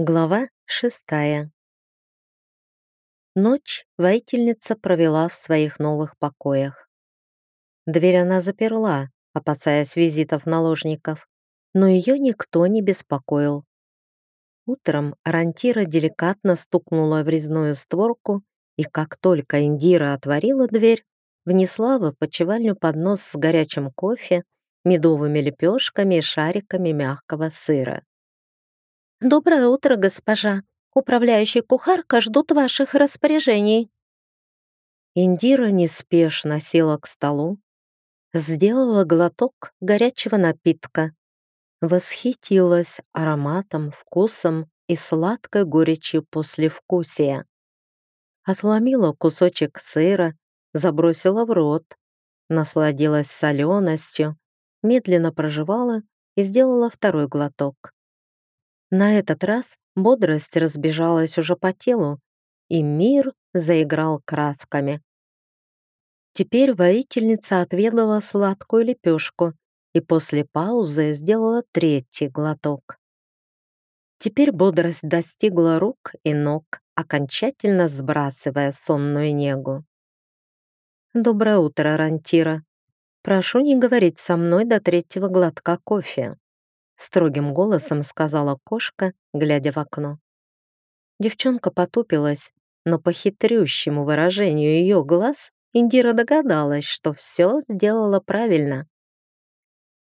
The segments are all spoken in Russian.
Глава шестая. Ночь воительница провела в своих новых покоях. Дверь она заперла, опасаясь визитов наложников, но ее никто не беспокоил. Утром Рантира деликатно стукнула в резную створку, и как только Индира отворила дверь, внесла в опочивальню поднос с горячим кофе, медовыми лепешками и шариками мягкого сыра. «Доброе утро, госпожа. Управляющий кухарка ждут ваших распоряжений». Индира неспешно села к столу, сделала глоток горячего напитка, восхитилась ароматом, вкусом и сладкой горечью послевкусия. Отломила кусочек сыра, забросила в рот, насладилась соленостью, медленно проживала и сделала второй глоток. На этот раз бодрость разбежалась уже по телу, и мир заиграл красками. Теперь воительница отведала сладкую лепешку и после паузы сделала третий глоток. Теперь бодрость достигла рук и ног, окончательно сбрасывая сонную негу. «Доброе утро, Рантира. Прошу не говорить со мной до третьего глотка кофе», строгим голосом сказала кошка, глядя в окно. Девчонка потупилась, но по хитрющему выражению ее глаз Индира догадалась, что все сделала правильно.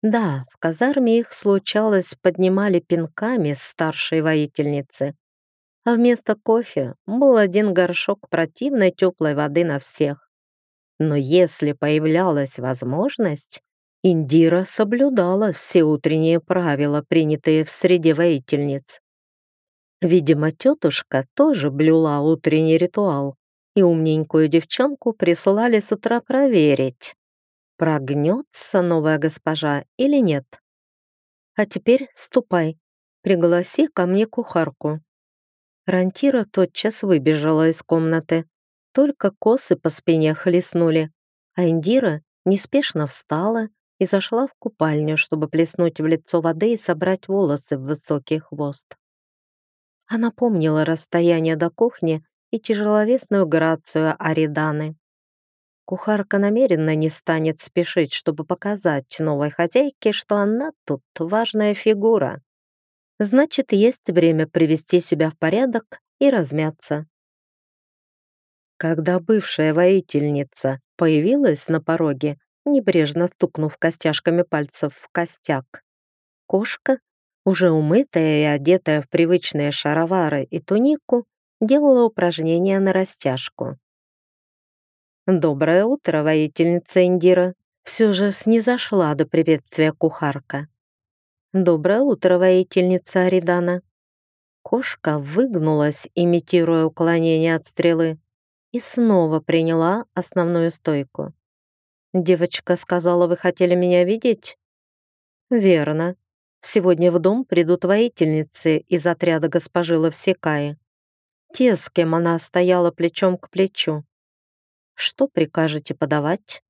Да, в казарме их случалось поднимали пинками старшей воительницы, а вместо кофе был один горшок противной теплой воды на всех. Но если появлялась возможность, Индира соблюдала все утренние правила, принятые в среде воительниц. Видимо, тетушка тоже блюла утренний ритуал, и умненькую девчонку прислали с утра проверить, прогнется новая госпожа или нет. А теперь ступай, пригласи ко мне кухарку. Рантира тотчас выбежала из комнаты, только косы по спине хлестнули, а Индира неспешно встала и зашла в купальню, чтобы плеснуть в лицо воды и собрать волосы в высокий хвост. Она помнила расстояние до кухни и тяжеловесную грацию Ариданы. Кухарка намеренно не станет спешить, чтобы показать новой хозяйке, что она тут важная фигура. Значит, есть время привести себя в порядок и размяться. Когда бывшая воительница появилась на пороге, небрежно стукнув костяшками пальцев в костяк. Кошка, уже умытая и одетая в привычные шаровары и тунику, делала упражнения на растяжку. «Доброе утро, воительница Индира!» Все же снизошла до приветствия кухарка. «Доброе утро, воительница Аридана!» Кошка выгнулась, имитируя уклонение от стрелы, и снова приняла основную стойку. «Девочка сказала, вы хотели меня видеть?» «Верно. Сегодня в дом придут воительницы из отряда госпожи Лавсекаи. Те, с кем она стояла плечом к плечу. Что прикажете подавать?»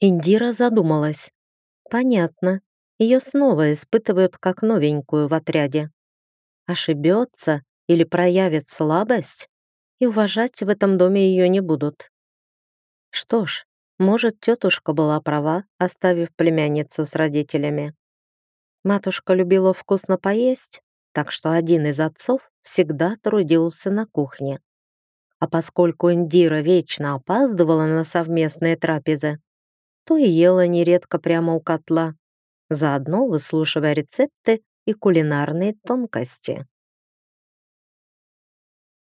Индира задумалась. «Понятно. Ее снова испытывают как новенькую в отряде. Ошибется или проявит слабость, и уважать в этом доме ее не будут. Что ж, может, тетушка была права, оставив племянницу с родителями. Матушка любила вкусно поесть, так что один из отцов всегда трудился на кухне. А поскольку Индира вечно опаздывала на совместные трапезы, то и ела нередко прямо у котла, заодно выслушивая рецепты и кулинарные тонкости.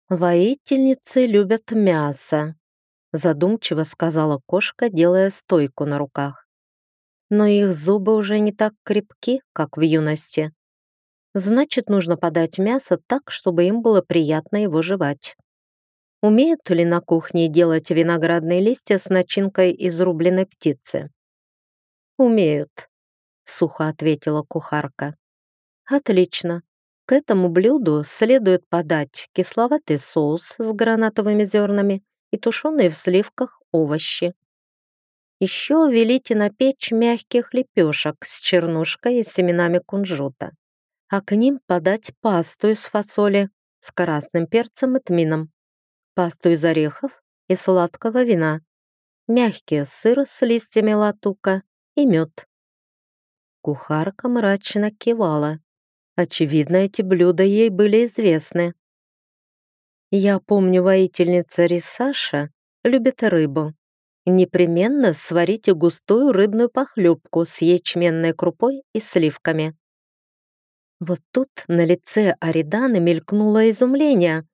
Воительницы любят мясо, задумчиво сказала кошка, делая стойку на руках. Но их зубы уже не так крепки, как в юности. Значит, нужно подать мясо так, чтобы им было приятно его жевать. Умеют ли на кухне делать виноградные листья с начинкой из рубленой птицы? Умеют, сухо ответила кухарка. Отлично. К этому блюду следует подать кисловатый соус с гранатовыми зернами и тушеные в сливках овощи. Еще велите напечь мягких лепешек с чернушкой и семенами кунжута. а к ним подать пасту из фасоли с красным перцем и тмином, пасту из орехов и сладкого вина, мягкий сыр с листьями латука и мед. Кухарка мрачно кивала. Очевидно, эти блюда ей были известны. Я помню, воительница Рисаша любит рыбу. Непременно сварите густую рыбную похлебку с ячменной крупой и сливками. Вот тут на лице Ариданы мелькнуло изумление,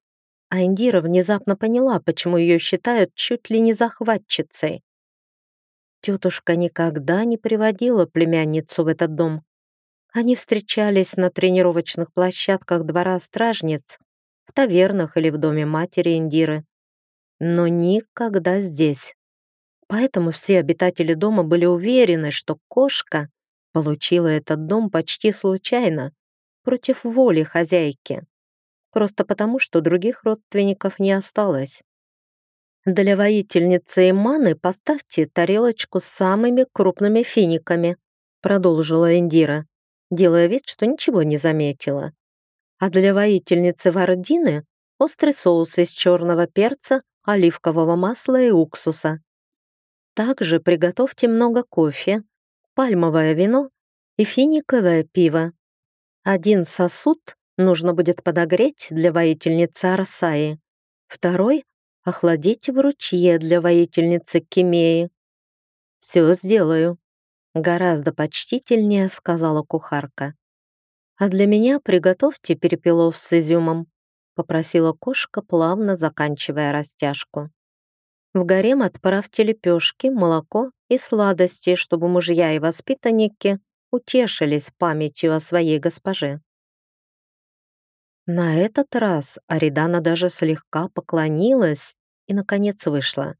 а Индира внезапно поняла, почему ее считают чуть ли не захватчицей. Тетушка никогда не приводила племянницу в этот дом. Они встречались на тренировочных площадках двора стражниц, в тавернах или в доме матери Индиры, но никогда здесь. Поэтому все обитатели дома были уверены, что кошка получила этот дом почти случайно, против воли хозяйки, просто потому, что других родственников не осталось. Для воительницы Иманы поставьте тарелочку с самыми крупными финиками, продолжила Индира, делая вид, что ничего не заметила. А для воительницы Вардины острый соус из черного перца, оливкового масла и уксуса. Также приготовьте много кофе, пальмовое вино и финиковое пиво. Один сосуд нужно будет подогреть для воительницы Арсаи, второй — охладить в ручье для воительницы Кимеи. «Все сделаю», — гораздо почтительнее сказала кухарка. «А для меня приготовьте перепелов с изюмом», — попросила кошка, плавно заканчивая растяжку. В гарем отправьте лепешки, молоко и сладости, чтобы мужья и воспитанники утешились памятью о своей госпоже. На этот раз Аридана даже слегка поклонилась и, наконец, вышла.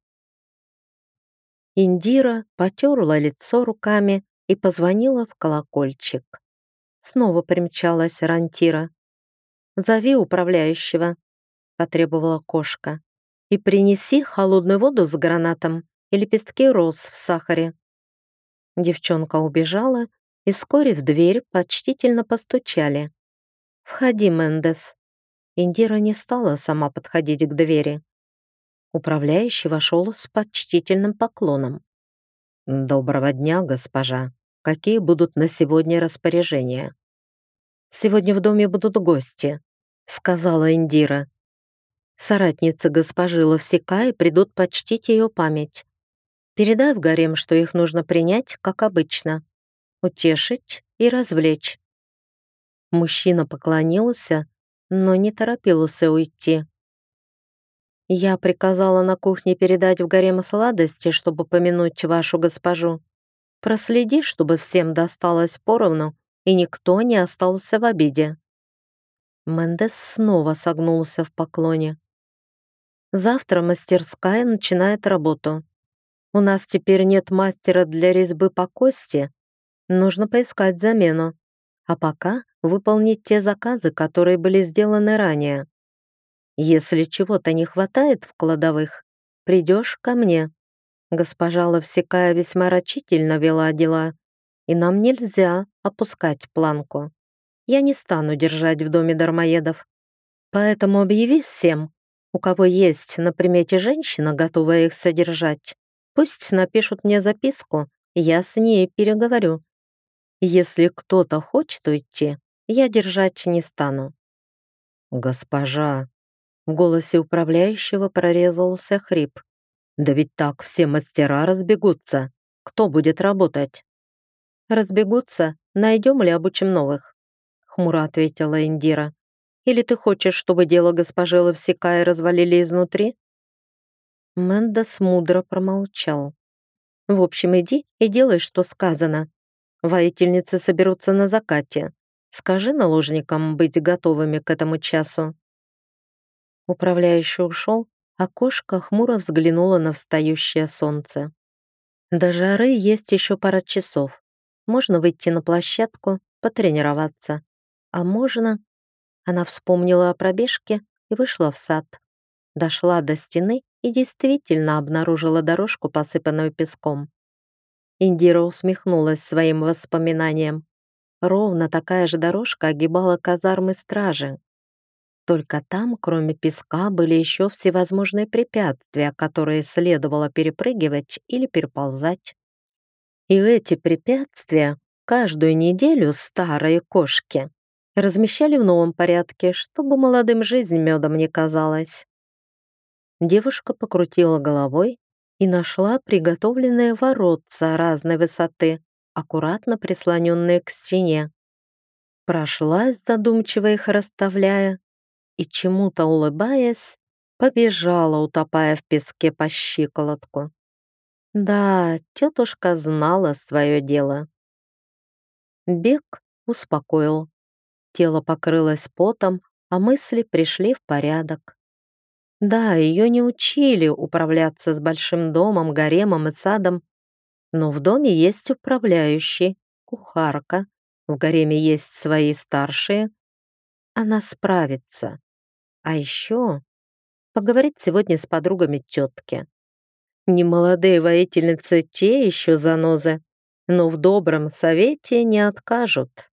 Индира потерла лицо руками и позвонила в колокольчик. Снова примчалась Рантира. «Зови управляющего», — потребовала кошка и принеси холодную воду с гранатом и лепестки роз в сахаре». Девчонка убежала, и вскоре в дверь почтительно постучали. «Входи, Мендес». Индира не стала сама подходить к двери. Управляющий вошел с почтительным поклоном. «Доброго дня, госпожа. Какие будут на сегодня распоряжения?» «Сегодня в доме будут гости», — сказала Индира. Соратницы госпожи Ловсекай придут почтить ее память. Передай в гарем, что их нужно принять, как обычно. Утешить и развлечь. Мужчина поклонился, но не торопился уйти. Я приказала на кухне передать в гарем сладости, чтобы помянуть вашу госпожу. Проследи, чтобы всем досталось поровну, и никто не остался в обиде. Мендес снова согнулся в поклоне. Завтра мастерская начинает работу. У нас теперь нет мастера для резьбы по кости. Нужно поискать замену. А пока выполнить те заказы, которые были сделаны ранее. Если чего-то не хватает в кладовых, придешь ко мне. Госпожа Ловсекая весьма рачительно вела дела, и нам нельзя опускать планку. Я не стану держать в доме дармоедов. Поэтому объяви всем, у кого есть на примете женщина, готовая их содержать, пусть напишут мне записку, я с ней переговорю. Если кто-то хочет уйти, я держать не стану». «Госпожа!» В голосе управляющего прорезался хрип. «Да ведь так все мастера разбегутся. Кто будет работать?» «Разбегутся, найдем или обучим новых», — хмуро ответила Индира. Или ты хочешь, чтобы дело госпожи Лавсекая развалили изнутри?» Мэндес мудро промолчал. «В общем, иди и делай, что сказано. Воительницы соберутся на закате. Скажи наложникам быть готовыми к этому часу». Управляющий ушел, кошка хмуро взглянула на встающее солнце. До жары есть еще пара часов. Можно выйти на площадку, потренироваться. А можно она вспомнила о пробежке и вышла в сад. Дошла до стены и действительно обнаружила дорожку, посыпанную песком. Индира усмехнулась своим воспоминанием. ровно такая же дорожка огибала казармы стражи. Только там, кроме песка, были еще всевозможные препятствия, которые следовало перепрыгивать или переползать. И эти препятствия каждую неделю старые кошки размещали в новом порядке, чтобы молодым жизнь медом не казалась. Девушка покрутила головой и нашла приготовленные воротца разной высоты, аккуратно прислоненные к стене. Прошлась, задумчиво их расставляя, и чему-то улыбаясь, побежала, утопая в песке по щиколотку. Да, тетушка знала свое дело. Бег успокоил. Тело покрылось потом, а мысли пришли в порядок. Да, ее не учили управляться с большим домом, гаремом и садом, но в доме есть управляющий, кухарка, в гареме есть свои старшие. Она справится. А еще поговорить сегодня с подругами тетки. Немолодые воительницы те еще занозы, но в добром совете не откажут.